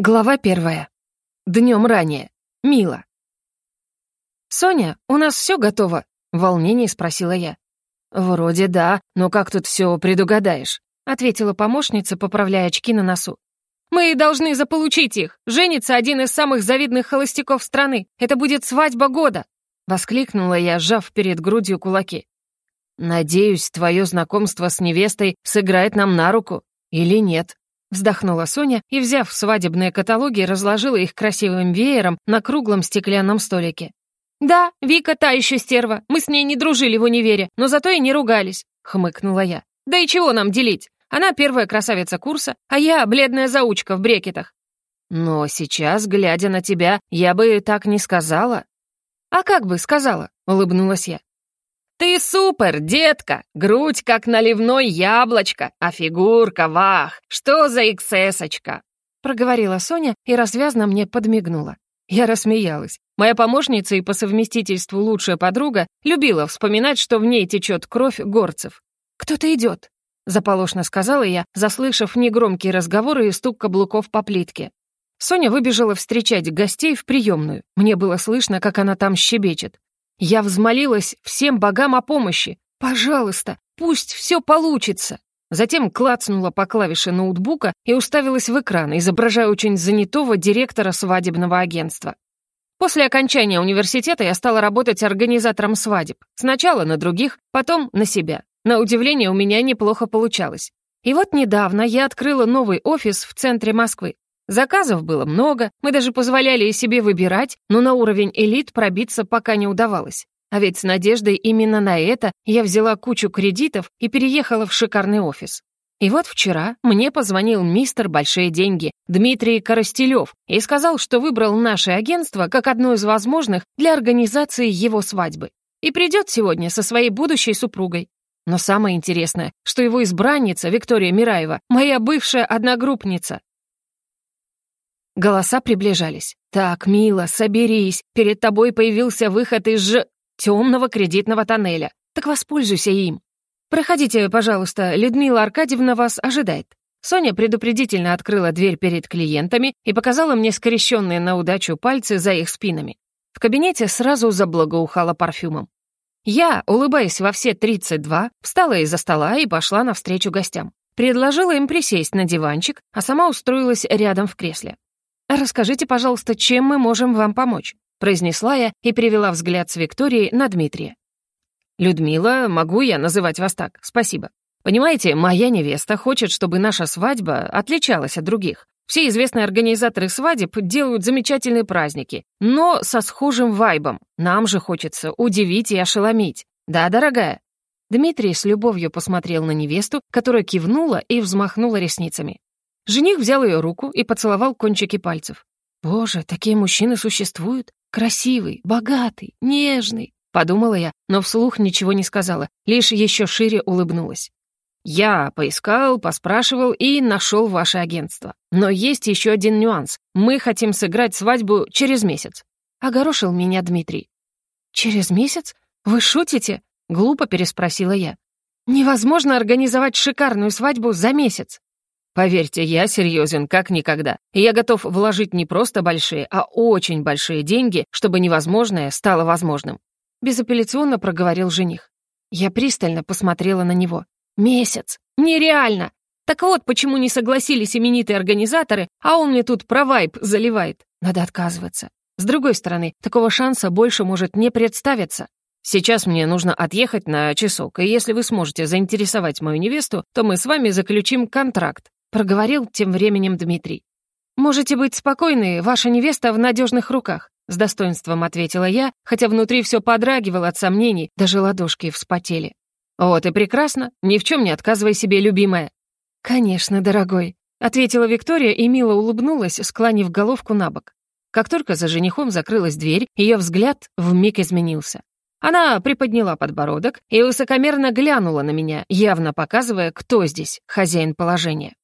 Глава первая. Днем ранее. Мила. «Соня, у нас все готово?» — в волнении спросила я. «Вроде да, но как тут все предугадаешь?» — ответила помощница, поправляя очки на носу. «Мы должны заполучить их! Женится один из самых завидных холостяков страны! Это будет свадьба года!» — воскликнула я, сжав перед грудью кулаки. «Надеюсь, твое знакомство с невестой сыграет нам на руку или нет?» Вздохнула Соня и, взяв свадебные каталоги, разложила их красивым веером на круглом стеклянном столике. «Да, Вика та еще стерва. Мы с ней не дружили в универе, но зато и не ругались», — хмыкнула я. «Да и чего нам делить? Она первая красавица курса, а я бледная заучка в брекетах». «Но сейчас, глядя на тебя, я бы так не сказала». «А как бы сказала?» — улыбнулась я. «Ты супер, детка! Грудь как наливной яблочко, а фигурка, вах! Что за иксесочка?» Проговорила Соня и развязно мне подмигнула. Я рассмеялась. Моя помощница и по совместительству лучшая подруга любила вспоминать, что в ней течет кровь горцев. «Кто-то идет», — заполошно сказала я, заслышав негромкие разговоры и стук каблуков по плитке. Соня выбежала встречать гостей в приемную. Мне было слышно, как она там щебечет. Я взмолилась всем богам о помощи. «Пожалуйста, пусть все получится!» Затем клацнула по клавише ноутбука и уставилась в экран, изображая очень занятого директора свадебного агентства. После окончания университета я стала работать организатором свадеб. Сначала на других, потом на себя. На удивление, у меня неплохо получалось. И вот недавно я открыла новый офис в центре Москвы. Заказов было много, мы даже позволяли себе выбирать, но на уровень элит пробиться пока не удавалось. А ведь с надеждой именно на это я взяла кучу кредитов и переехала в шикарный офис. И вот вчера мне позвонил мистер Большие деньги Дмитрий Коростелев и сказал, что выбрал наше агентство как одно из возможных для организации его свадьбы. И придет сегодня со своей будущей супругой. Но самое интересное, что его избранница Виктория Мираева, моя бывшая одногруппница, Голоса приближались. «Так, мила, соберись. Перед тобой появился выход из ж... темного кредитного тоннеля. Так воспользуйся им. Проходите, пожалуйста, Людмила Аркадьевна вас ожидает». Соня предупредительно открыла дверь перед клиентами и показала мне скрещенные на удачу пальцы за их спинами. В кабинете сразу заблагоухало парфюмом. Я, улыбаясь во все 32, встала из-за стола и пошла навстречу гостям. Предложила им присесть на диванчик, а сама устроилась рядом в кресле. «Расскажите, пожалуйста, чем мы можем вам помочь?» произнесла я и перевела взгляд с Виктории на Дмитрия. «Людмила, могу я называть вас так? Спасибо. Понимаете, моя невеста хочет, чтобы наша свадьба отличалась от других. Все известные организаторы свадеб делают замечательные праздники, но со схожим вайбом. Нам же хочется удивить и ошеломить. Да, дорогая?» Дмитрий с любовью посмотрел на невесту, которая кивнула и взмахнула ресницами. Жених взял ее руку и поцеловал кончики пальцев. «Боже, такие мужчины существуют? Красивый, богатый, нежный!» Подумала я, но вслух ничего не сказала, лишь еще шире улыбнулась. «Я поискал, поспрашивал и нашел ваше агентство. Но есть еще один нюанс. Мы хотим сыграть свадьбу через месяц». Огорошил меня Дмитрий. «Через месяц? Вы шутите?» — глупо переспросила я. «Невозможно организовать шикарную свадьбу за месяц». Поверьте, я серьезен как никогда. И я готов вложить не просто большие, а очень большие деньги, чтобы невозможное стало возможным. Безапелляционно проговорил жених. Я пристально посмотрела на него. Месяц! Нереально! Так вот, почему не согласились именитые организаторы, а он мне тут про вайп заливает. Надо отказываться. С другой стороны, такого шанса больше может не представиться. Сейчас мне нужно отъехать на часок, и если вы сможете заинтересовать мою невесту, то мы с вами заключим контракт. — проговорил тем временем Дмитрий. «Можете быть спокойны, ваша невеста в надежных руках», — с достоинством ответила я, хотя внутри все подрагивало от сомнений, даже ладошки вспотели. «Вот и прекрасно, ни в чем не отказывай себе, любимая». «Конечно, дорогой», — ответила Виктория и мило улыбнулась, склонив головку на бок. Как только за женихом закрылась дверь, ее взгляд вмиг изменился. Она приподняла подбородок и высокомерно глянула на меня, явно показывая, кто здесь хозяин положения.